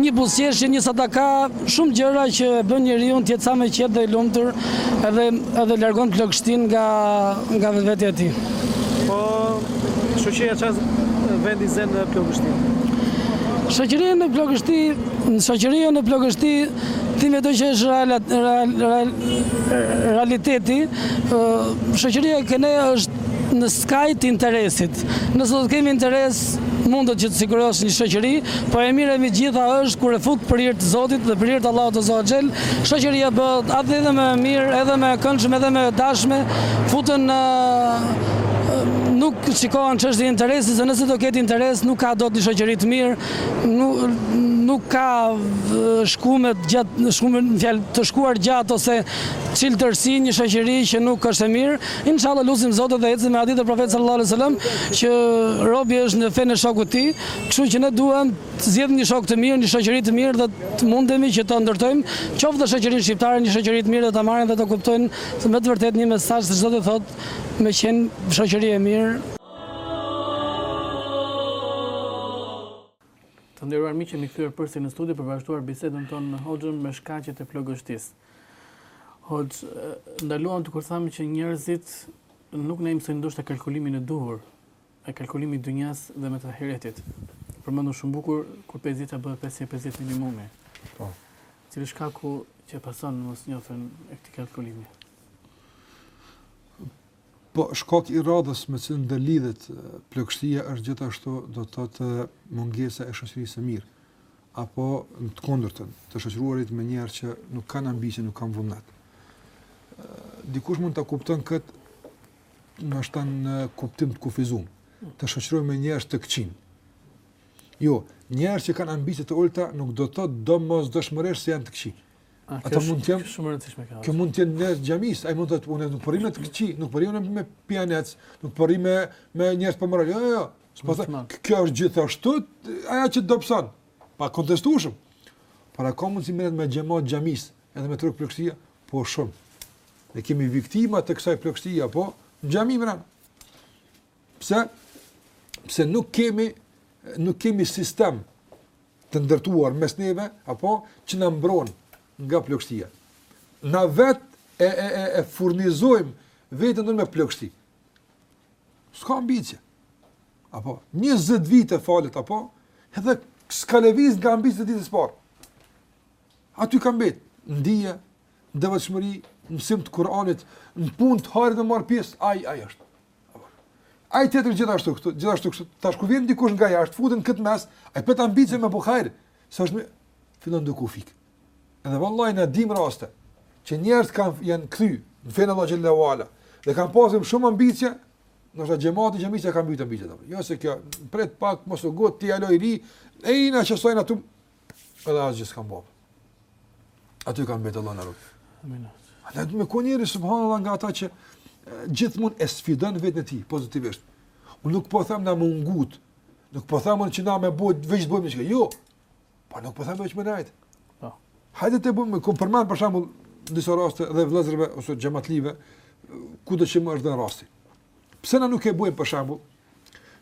[SPEAKER 7] Një buzëqeshje, një sadaka, shumë gjëra që e bën njeriu të jetë sa më i qetë dhe i lumtur, edhe edhe largon plogështinë nga nga vetvetja e tij.
[SPEAKER 5] Po shoqëria çfarë vendi zën në plogështinë?
[SPEAKER 7] Shoqëria në plogështi, në shoqëria në plogështi ti vetë që është real, real, real, realiteti, shoqëria te ne është në skaj të interesit. Nëse do të kemi interes, mundet që të sigurosh një shoqëri, po e mirë e mbi të gjitha është kur e fut për hir të Zotit dhe për hir të Allahut Azza wa Jell, shoqëria bëhet atë edhe më e mirë, edhe më e këndshme, edhe më e dashme, futen në nuk shikohen çështje interesi, se nëse do ketë interes nuk ka dot një shoqëri të mirë, nuk nuk ka shkume gjatë shkume fjalë të shkuar gjatë ose çiltërsi një shoqëri që nuk është e mirë. Inshalla lusim Zotin dhe ecim me hadithin e Profetit sallallahu alejhi wasallam që robi është në fenë e shokut të tij, kështu që ne duam të zgjedhim një shok të mirë, një shoqëri të mirë dhe të mundemi që ta ndërtojmë qoftë dhe shoqërinë shqiptare një shoqëri të mirë dhe ta marrin dhe ta kuptojnë se me të vërtetë një mesazh se ç'do të thotë me qenë shoqëri e mirë.
[SPEAKER 1] Të nderuar miq, jemi kthyer përsëri në studio për të vazhduar bisedën tonë me Hoxhën me shkaqet e plogështisë. Hoxhë, ndaluam te kur thamë që njerëzit nuk na i mësojnë ndoshta kalkulimin e duhur, e kalkulimit të dynjasë dhe me të ahiretit. Përmende shumë bukur kur 5-dhjeta bëhet 550 minimumi.
[SPEAKER 3] Po.
[SPEAKER 1] Cili shkaku që e pason mosnjohjen e këtij kalkulimi?
[SPEAKER 3] Po, shkak i radhës me të cilën ndërlidhet plogështia është gjithashtu do të thotë mungesa e shoqërisë së mirë. apo në të kundërtën, të shoqëruarit me njerëz që nuk kanë ambicie, nuk kanë vullnet. Dikush mund ta kupton këtë në në kuptim të kufizuar, të shoqërohem me njerëz të këqij. Jo, njerëz që kanë ambicie të ulta nuk do të thotë domosdoshmërisht se janë të këqij.
[SPEAKER 1] Ah,
[SPEAKER 3] Ata mund të jenë
[SPEAKER 1] shumë e rëndësishme kjo.
[SPEAKER 3] Që mund të jenë njerëz xhamis, ai mund të thotë unë nuk po rri me të këqij, nuk po rri me pijanecë, nuk po rri me njerëz pa moral. Jo, jo, jo. Kjo është gjithashtu ajo që të dobson, pakontestueshëm. Por a ka mundësi merret me xhemat xhamisë, edhe me tregu plogështia? Po shumë. Ne kemi viktima të kësaj plogështie, po në xhami mrena. Pse? Pse nuk kemi, nuk kemi sistem të ndërtuar mes neve, apo që na mbron nga plogështia. Na vetë e, e, e, e furnizojmë veten me plogështi. S'ka ambicie. Apo, njëzët vite falet, apo, edhe s'ka lëviz nga ambiciet e ditës parë. Aty ka mbet, n'dije, devotshmëri, mësim të Kur'anit, në punë të hajrit dhe marr pjesë, ai, ai është. Ai tjetri gjithashtu kështu, gjithashtu kështu, tash kur vjen dikush nga jashtë, futet n'këtë mes, ai pat ambicie me bo hajr, s'është më, fillon duke u fik. Dhe vallahi na dimë raste, që njerëz kanë, janë kthy, në fenë e Allahut Xhel-le ve ala, dhe kanë pasur shumë ambicie, ndoshta xhemati që ambicie kanë mbytë ambicie, jo se kjo, pret pak, mos u ngut, ti hala i ri, e ia nëçësojnë atu, edhe asgjë s'kanë bo. Aty kanë mbetë Allahu na ruajtë.
[SPEAKER 1] A
[SPEAKER 3] le të me qenë njeri, subhanallah, nga ata që gjithmonë e sfidon veten e tij, pozitivisht. Unë nuk po them me u ngut, nuk po them unë që na me bëjtë, veç të bëjtë, jo, Po nuk po them veç me lajt.
[SPEAKER 1] Po.
[SPEAKER 3] Hajde të bëjmë, ku përmend për shembull disa raste dhe vëllezërve ose xhamatlive kudo që më është dhënë rasti. Pse na nuk e bëjmë për shembull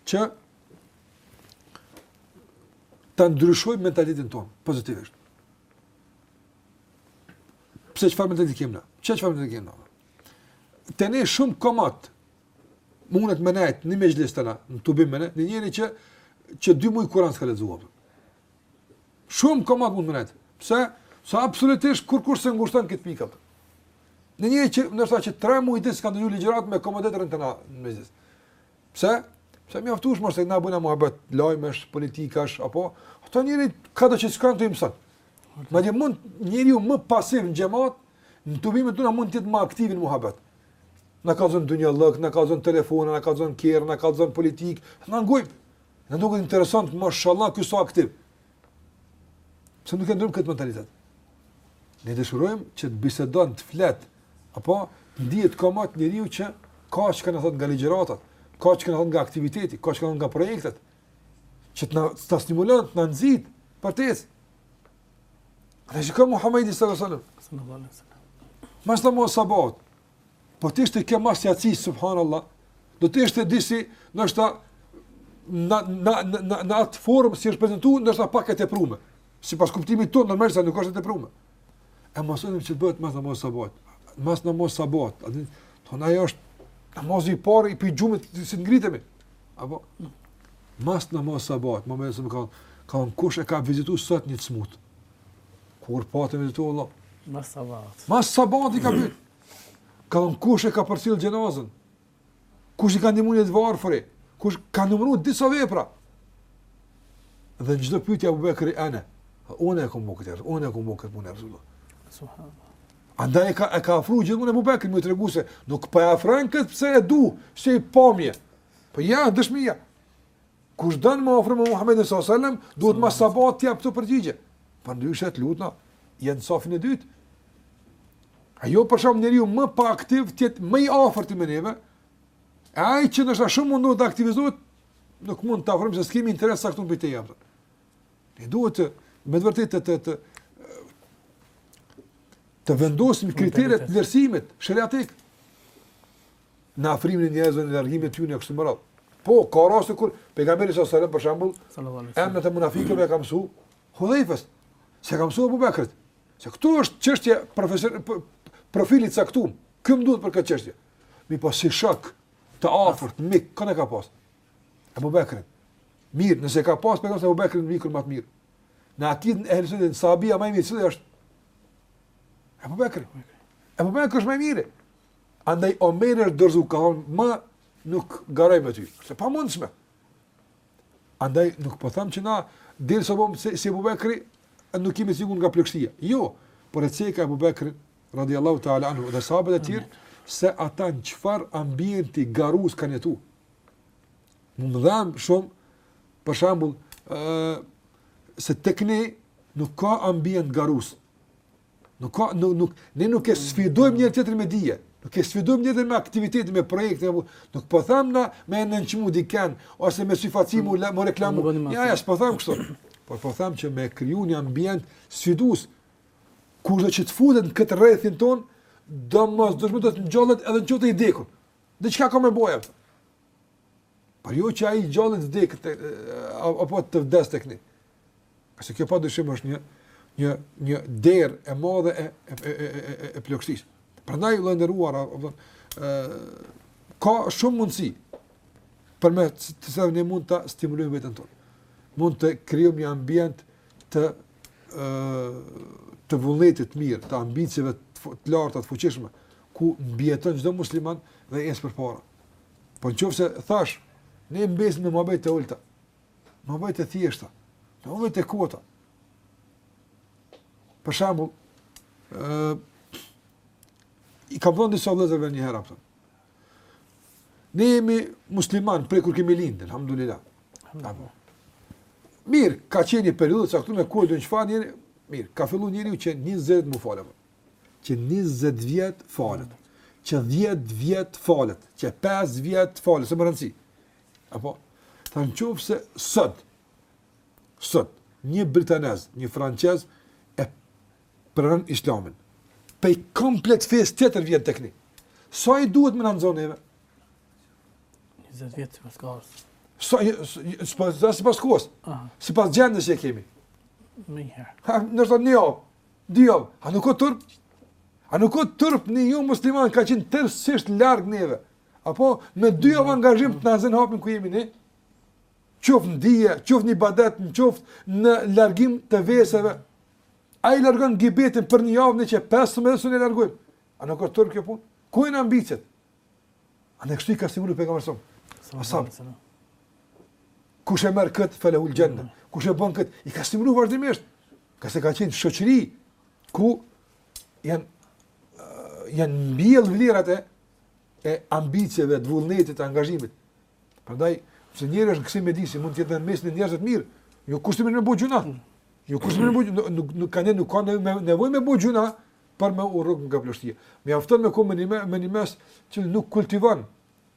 [SPEAKER 3] që ta ndryshojmë mentalitetin tonë pozitivisht. Pse çfarë mentaliteti kemë? Çe çfarë mentaliteti kemë? Te ne shumë komot Mundet me nejt në mexhlise tona, në tubim me nejt, një njeri që, që dy muaj Kuran s'ka lexuar. Shumë komot mund me nejt. Pse? Se absolutisht kurrë kurrë s'e ngushton kjo pikë. Një njeri që, ndoshta që tre muaj ditë s'ka dëgju ligjëratë më komod rrin te na në mexhlis. Pse? Pse më i aftushmi është se kur na bëjmë muhabet, lajmesh, politikash, apo, ato gjëra kaq që s'kanë rëndësi. Madje mund njeriu më pasiv në xhemat, në tubimet tona mund të jetë më aktivi në muhabet. Na kallëzon dunjallëk, na kallëzon telefona, na kallëzon kerre, na kallëzon politikë, na ngojmë. Na duket interesant, mashallah, ky sa aktiv. Pse nuk e ndrojmë këtë mentalitet? Ne dëshirojmë që të bisedon, të flet, apo të ndihet komot njeriu që ka çka na thot nga ligjëratat, ka çka na thot nga aktiviteti, ka çka nga projektet që të na të stimulon, të na nxit për të. Dhe shikon Muhamedi sallallahu alaihi wasallam. Mas namazit sabahut. Po ti ishte kjo mas jaci subhanallahu. Do të ishte disi, ndoshta në në në në atë formë si është prezantuar, ndoshta pak e tepruar. Sipas kuptimit tonë normalisht nuk është e tepruar. E mësojmë që bëhet mas namazit sabahut. Mas namazit sabahut. Atë thonë ajo është namazi i parë i prej gjumit si ngritemi. Apo mas namazit sabahit, më mëse më ka ka ndokush e ka vizitu sot një t'smut. Kur pate vizitu Allah.
[SPEAKER 1] Mas sabahit.
[SPEAKER 3] Mas sabahit i ka pyt. Ka ndokush e ka përcjell xhenazën. Kush i ka ndihmuar një të varfri. Kush ka numëruar disa vepra. Dhe çdo pyetje Abu Bekri ana. Unë e kam bërë këtë, unë e kam bërë këtë punë Resulullah.
[SPEAKER 1] Subhanallahu.
[SPEAKER 3] Andaj e ka, e ka afru gjithmonë Abu Bekrin, me tregu se nuk pa po e afroj këtë pse e du, si pamje. Për po ja, dëshmia. Kush don me u afru me Muhammedin s.a.s. duhet mas sabahit t'japë përgjigje. Përndryshe të lutna, je n'safin e dytë. E jo për shembull njeriu më paaktiv t'jetë më i afërt te neve, e ai që është shumë mundu të aktivizohet, nuk mund ta afrojmë se s'kemi interes t'caktum për te jam. Ne duhet të me të vërtetë të të të të vendosim kriteret e vlerësimit sheriatik në afrimin e njerëzve në largimin e tyre kështu me radhë. Po ka raste kur pejgamberi s.a.s. për shembull, emrat e munafikëve ia ka mësu Hudhejfes, s'ia ka mësu Abu Bekrit. Se këtu është çështje profesor profilit t'caktum. Ky më duhet për këtë çështje. Mirëpo si shok të afërt, mik, kënd ka pas? Abu Bekrin. Mirë, nëse ka pas pejgamberi Abu Bekrin mikun më të mirë. Në akidën e Ahlus Sunnetit sahabiu më i mirë cili është? Abu Bekri. Abu Bekri është më i mirë. Andaj Omeri është dorzu ka thon më nuk garoj me ty. Se e pamundshme. Andaj nuk po them që na derisa s'bohemi si Abu Bekri nuk jemi sigurt nga plogështia. Jo, por e ceka Abu Bekri radiallahu ta'ala anhu dhe sahabët e tjerë se ata në çfarë ambienti garues kanë jetu. Më më dhemb shumë, për shembull, uh, se tek ne nuk ka ambient garues. Nuk ka, nuk, nuk, ne nuk e sfidojmë njëri-tjetrin me dije. Nuk e sfidojmë njëri-tjetrin me aktivitete, me projekte, apo, nuk po tham na me e nënçmu dikend, ose me syefaqësi me u reklamu. Jo, jo, s'po tham kështu. Por po tham që me kriju një ambient sfidues, kushdo që të futet në këtë rrethin ton, domosdo do të ngjallet edhe në qoftë i dekun. Diçka ka me bo. Por jo që ai i gjalli të vdekë, apo të vdes tek ne. Se kjo pa dyshim është një një një derë e madhe e e e e, e, e, e plogështisë. Prandaj vëlla i nderuar, apo ë ka shumë mundësi përmes të cilave ne mund ta stimulojmë veten tonë. Mund të krijojmë një ambient të ë të vullnetit të mirë, të ambicieve të larta të fuqishme, ku mbijeton çdo musliman dhe ecë përpara. Po nëse thash, ne mbesim në muhabete të ulëta. Muhabete të thjeshta. Në muhabete të kota. Për shembull, ë i kam thënë disa vëllezërve një herë apo. Ne jemi musliman prej kur kemi lindë, alhamdulillah. Apo. Mirë, ka qenë një periudhë caktuar te çdo njëri, mirë, ka filluar njeriu që 20 mu falë. Që njëzet vjet falet, që dhjetë vjet falet, që pesë vjet falet, s'ka rëndësi. Apo, tash në qoftë se sot, sot, një britanez, një francez, e pranon islamin. Prej komplet fesë tjetër vjen te ne. Sa i duhet me na zonë neve?
[SPEAKER 1] Njëzet vjet, sipas kohës.
[SPEAKER 3] Sa, sipas kohës, sipas gjendjes që kemi. Menjëherë. Nështë një Dy javë, a nuk o turp? A nuk o turp një jomusliman ka qenë tërësisht larg neve? Apo me dy javë angazhim të na zën hapin ku jemi ne? Qoftë në dije, qoftë në ibadet, në qoftë në largim të veseve. Ai largon gibetin për një javë ne që 15 s'e largojmë. A nuk o turp kjo punë? Ku janë ambiciet? Andaj kështu i ka stimulu
[SPEAKER 1] pejgamberi salallahu. As'habët.
[SPEAKER 3] Kush e merr kët fe lehul xhenne. Mm. Kush e bën kët i ka stimulu vazhdimisht. Ka se ka qenë shoqëri ku janë janë mbjellë vlerat e e ambicieve, të vullnetit, të angazhimit. Prandaj, nëse njeriu është në kësi mjedisi mund të jetë në mesin e njerëzve të mirë, jo kushtimisht me bë gjyna. Mm. Jo kushtimisht me bë nuk nuk kanë nuk kanë nevojë me bë gjyna për me u rrok nga plogështia. Mjafton me konë në me një mes që nuk kultivon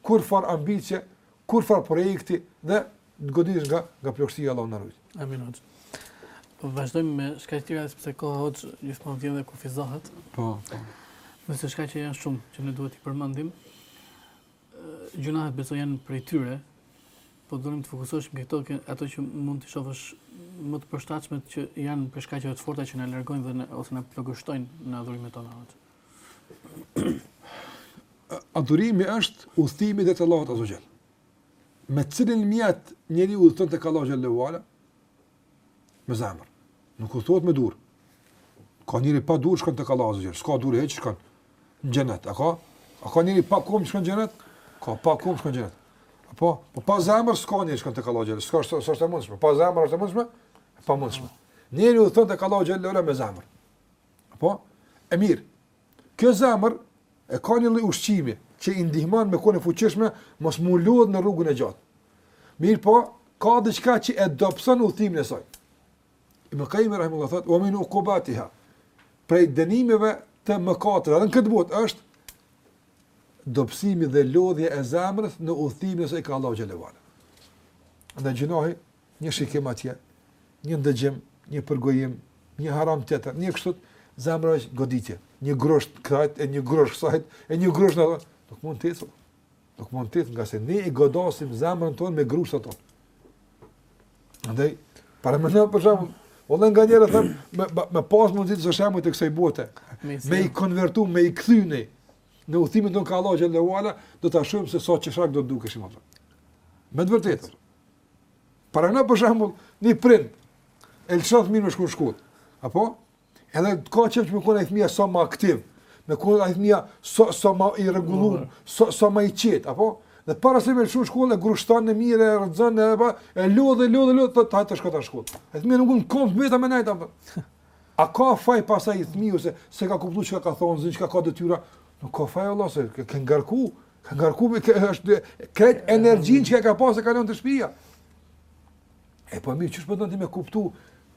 [SPEAKER 3] kurrfarë ambicie, kurrfarë projekti dhe të goditesh nga nga plogështia Allahu na ruajt.
[SPEAKER 1] Amin. Vazhdojmë me shkaqe tjera sepse koha hoxhë gjithmonë vjen dhe kufizohet.
[SPEAKER 3] Po. po.
[SPEAKER 1] Nëse shkaqe që janë shumë që ne duhet t'i përmendim, Gjynahet besoj janë prej tyre, po do doja të fokusoheshim në këto që ato që mund t'i shohësh më të përshtatshme që janë prej shkaqeve të forta që na largojnë dhe në, ose na plogështojnë në adhurimet tona.
[SPEAKER 3] Adhurimi është udhëtimi drejt Allahut azze ue xhel. Me cilin mjet njeriu udhëton tek Allahu xhele ue ala? Me zemër. Nuk udhëtohet me dur. Ka njeri pa dur shkon tek Allahu azze ue xhel, s'ka dur hiç shkon në xhenet. A ka? A ka njeri pa kom shkon në xhenet? Ka pa kom shkon në xhenet. Apo, po pa zemër s'ka njeri shkon tek Allahu xhel, s'ka s'është e mundshme. Pa zemër është e mundshme? Pamundshme. Njeriu udhëton tek Allahu xhele ue ala me zemër. Apo? E mirë. Kjo zemër e ka një lloj ushqimi që i ndihmon me kon e fuqishme, mos mu lodh në rrugën e gjatë. Mirpo, ka diçka që e dobëson udhtimin e saj. Ibn Qayyim rahimullahu thot: "Wa min uqubatiha" Prej dënimeve të mëkateve, edhe në këtë botë është dobësimi dhe lodhja e zemrës në udhtimin e saj ka Allahu xhele ue ala. Një gjynah një shikim atje, një ndëgjim, një përgojim, një haram tjetër, një kështu zemra është goditje, një grusht kësaj e një grusht kësaj e një grusht, apo, nuk mund të ecë. Nuk mund të ecë, ngase ne i godasim zemrën tonë me grushta, apo. Andaj paramendoni për shembull, vallahi nganjëherë thom me me pas mundësi shembujt e kësaj bote. Me i konvertu, me i kthy në udhtimin tonë ka Allahu xhele ue ala, do ta shohim se sa qesharak do të dukeshim, apo. Me të vërtetë. Paramendoni për shembull, një prind, e lëshon fëmijën me shku në shkollë. Apo? Edhe ti ke qejf që me kon fëmija sa ma aktiv, me kon fëmija sa, sa ma i rregullum, sa, sa ma i qetë, apo? Dhe para se me lëshu në shkollë, e grushton mirë, e rrëzon, e, pa, e lodhë, e lodhë, e lodhë, thu hajt shko tash në shkollë. E fëmija nuk mun n'komb veta me nejtë, apo? A ka faj pastaj ai fëmija se, s'e ka kuptu çka ka thonë, s'e din çka ka detyra? Nuk ka faj, vallah, se ke, ke ngarku, Ke ngarku me të është krejt energjin që ka pasë e ka lënë te shtëpia. E po mirë, qysh po don ti me kuptu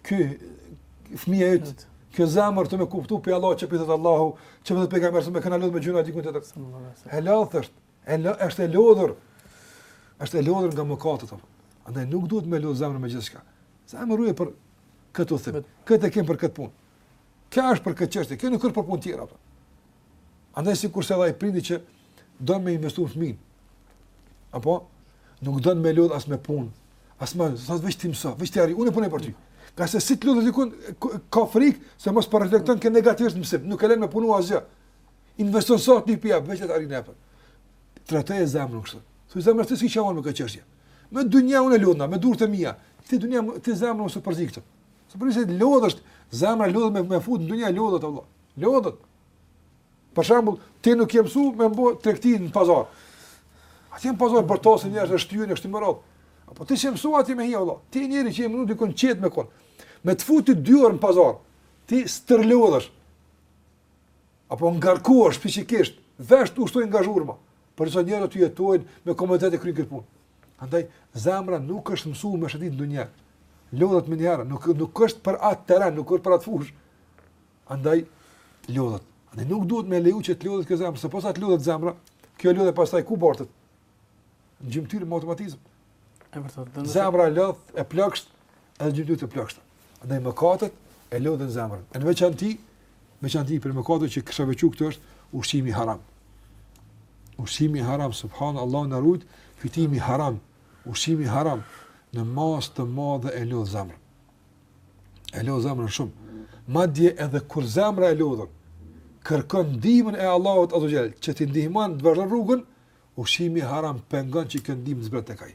[SPEAKER 3] ky fëmija yt, kjo zemër të me kuptu pe Allah që pitet Allahu, që vetë pejgamberi sa më kanë lënë me gjuna diku tjetër. E lodh është, e lodh është e lodhur. Është e lodhur nga mëkatet. Andaj nuk duhet me lodh zemrën me gjithçka. Zemrën ruje për këtë udhtim. Këtë e kem për këtë punë. Kjo është për këtë çështje, kjo nuk është për punë tjera. Apo. Andaj sikurse edhe ai prindi që do me investu në fëmin, apo nuk do me lodhë as me punë, as me zazë veç ti mëso, veç ti arri, unë punoj për ty. Ngase si të lodhet dikun, ka frikë, se mos po reflekton kjo negativisht në mësim, nuk e len me punu asgjë. Investon satë një pia, veç të arrin, apo. Trajtoje zemrën kështu. Thuj zemër ti si që me këtë çështje. Me dunja unë lodhna, me durët e mija. Ti dunja, ti zemër mos u përzi këtu. Se u përzi këtu lodhesh, zemra lodhet me e fut në dunja lodhet vallah. Lodhet. Për shembull, ti nuk je mësuar me bo tregti në pazar. Atje në pazar bërtasin njerëz të shtyjnë kështu me radh. Apo ti s'je mësuar aty me hi vallah. Ti njeri që je mësuar dikun qet me kon. Me të futi dy orë në pazar. Ti stërlodhësh. Apo ngarkohesh fizikisht, veshët ushtojn nga zhurma. Por sa njerëz aty jetojnë me komoditet e kryen këtë punë. Andaj, zemra nuk është mësu me shëtit në dunja, lodhet menjëherë, nuk, nuk është për atë teren, nuk është për atë fush. Andaj, lodhet. Andaj, nuk duhet me leju që të lodhet kjo zemra, se posa të lodhet zemra, kjo lodhje pastaj ku bartet? Në gjymtyrë, me automatizëm. E vërtet, zemra lodhet, e plogshtë, edhe gjymtyrët të plogshta. Andaj mëkatet e lodhin zemrën. Në veçanti, veçanti për mëkatet që kisha veçu këtu është ushqimi haram. Ushqimi haram, subhanallah na ruajt, fitimi haram, ushqimi haram, në masë të madhe e lodh zemrën. E lodh zemrën shumë. Madje edhe kur zemra e lodhur kërkon ndihmën e Allahut azze ve xhel, që t'i ndihmon të vazhdon rrugën, ushqimi haram pengon që kjo ndihmë të zbret tek ai.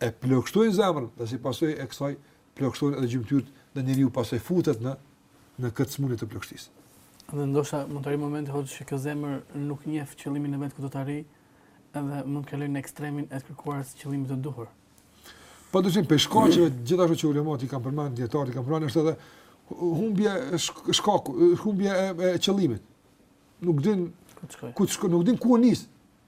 [SPEAKER 3] e plogështojnë zemrën dhe si pasojë e kësaj plogështohen edhe gjymtyrët dhe njeriu pastaj futet në në këtë sëmundje të plogështisë.
[SPEAKER 1] Dhe ndoshta mund të arrijë momenti hoxhë që kjo zemër nuk njeh qëllimin e vet ku do të arrijë, edhe mund të kalojë në ekstremin e të kërkuarit së qëllimit të duhur.
[SPEAKER 3] Po do të thotë shkaqeve gjithashtu që ulematë i kanë përmend dijetarët i kanë përmend është edhe humbja e shkaku, humbja e, e qëllimit. Nuk din ku të shkojë, nuk din ku nis.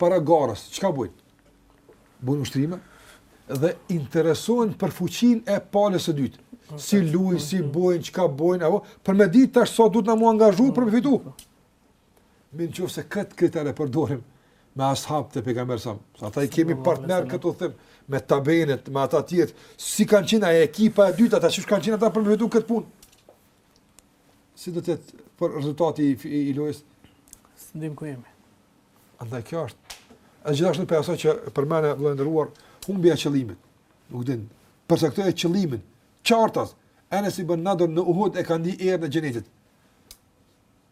[SPEAKER 3] para garës, çka bëjnë? Bëjnë ushtrime dhe interesohen për fuqinë e palës e dytë. Si luajnë, si bëjnë, çka bëjnë, apo për me ditë tash sa duhet na me u angazhu për me fitu. Mirë, qoftë se kët kriter e përdorim me ashab të pejgamberit s.a.s. Ata i kemi partner këtu them me tabiinët, me ata të tjerë, si kanë qenë ajo ekipa e dytë ata qysh kanë qenë ata për me fitu kët punë. si do të jetë për rezultati i, i, i lojës?
[SPEAKER 1] S'e dim ku jemi.
[SPEAKER 3] Andaj kjo është. E gjithashtu prej asaj që përmende vëlla i nderuar, humbja e qëllimit. Nuk din, përcaktoje qëllimin, qartas, Enes ibn Nadër në Uhud e ka ndi erën e xhenetit.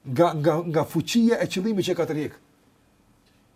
[SPEAKER 3] Nga, nga, nga fuqia e qëllimit që ka tërhjekë.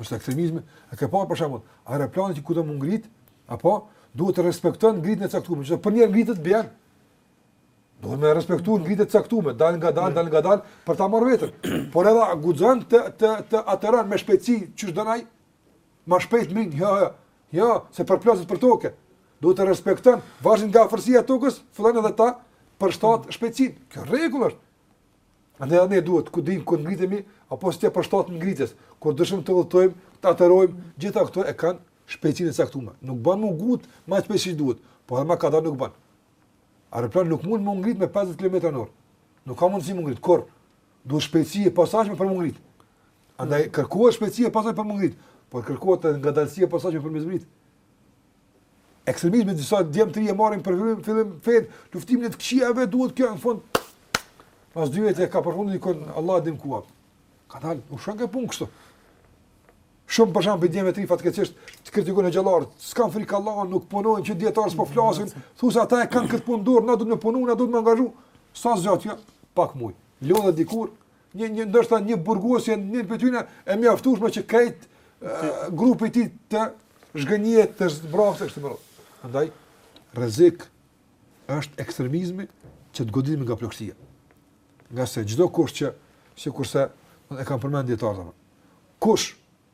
[SPEAKER 3] Është ekstremizmi. A ke parë për shembull, aeroplani qysh do mund ngrit, apo duhet të respekton ngritjen e caktuar, që për me u ngrit të bën. Duhet respektuar ngritjen e caktuar, dalngadal, dalngadal për ta marrë veten. Por edhe guxon të të të ateron me shpejtësi qysh don ai. Ma shpejt ma, jo, jo. Jo, se përplaset për tokë. Duhet të respekton varësisht nga afërsia e tokës, fillon edhe ta përshtat shpejtësinë. Kjo rregull është. Andaj edhe ne duhet ta dimë kur ngritemi apo si t'i përshtat ngritjes, kur deshëm të udhtojmë, të aterojmë, gjitha këto e kanë shpejtësinë e caktuar. Nuk bën me u ngut, më shpejt se duhet, po edhe më kadalë nuk bën. Aeroplani nuk mund me u ngrit me 50 km në orë. Nuk ka mundësi me u ngrit kurrë, duhet shpejtësi e posaçme për me u ngrit. Andaj kërkohet shpejtësi e posaçme për me u ngrit, por kërkohet edhe ngadalësi e posaçme për me zbrit. Ekstremizmi disa djem të ri e marrin prej fillim fillim fenë, luftimin e të këqijave duhet kjo në fund. Pas dy vjetë ka përfundu diku Allahu e din ku. Ka dal, u shkon puna kështu. Shumë për shembull djem të ri fatkeqësisht i kritikojnë hoxhallarët, s'kan frikë Allah, nuk punojnë që dijetarët s'po flasin, thu se ata e kanë këtë punë dorë, na duhet të punojnë, na duhet me u angazhu. Sa zgjat jo, pak muj. Lodhet dikur Një një ndoshta një burgosje e tyre e mjaftueshme që krejt grupi i tij të zhgënjehet të zbrapset kështu më Andaj rrezik është ekstremizmi që të godet nga plogështia. Nga se çdokush që sikurse e kam përmend dijetarë Kush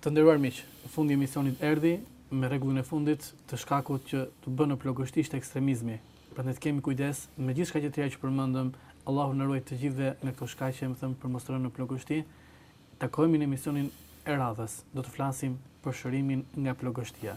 [SPEAKER 3] Të
[SPEAKER 1] nderuar miq, fundi i emisionit erdhi me rregullin e fundit të shkakut që të bën në plogështi ishte ekstremizmi. Prandaj të kemi kujdes me gjithë shkaqet e tjera që përmendëm. Allahu na ruajtë të gjithëve nga këto shkaqe, me thënë për mos të rënë në plogështi. Takohemi në emisionin e radhës. Do të flasim për shërimin nga plogështia.